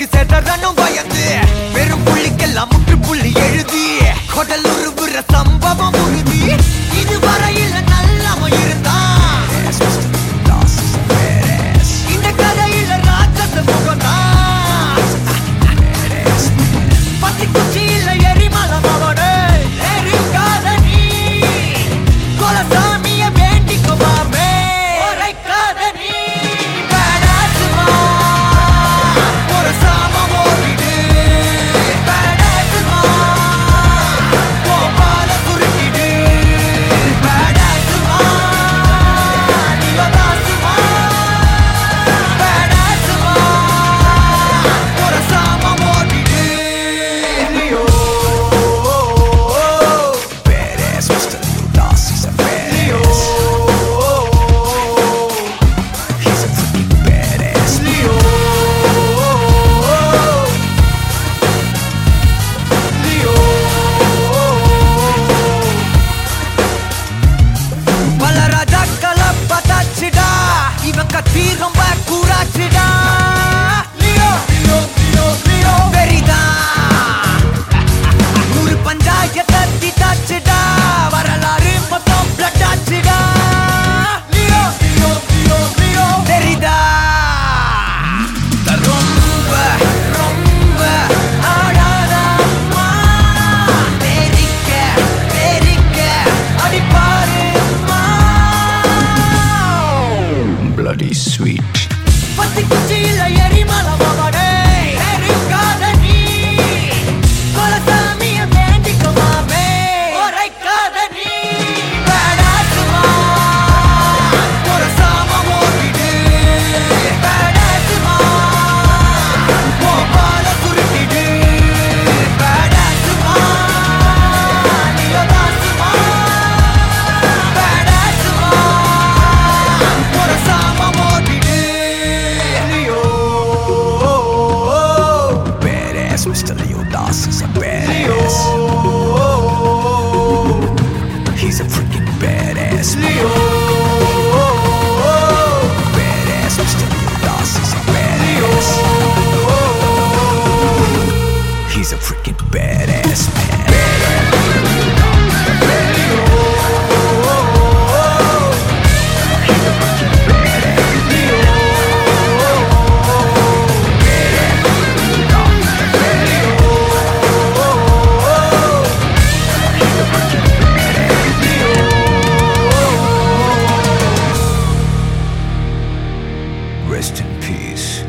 உனக்கு செதறனும் பயந்து. வெறும் புள்ளிக்கெல்லாம் முற்றுப்புள்ளி எழுதி. கொடல் உருவுற சம்பவம் உறுதி. இதுவரையில் நல்லவன் இருந்தான் இந்த கதையில ராட்சச முகம் rest in peace.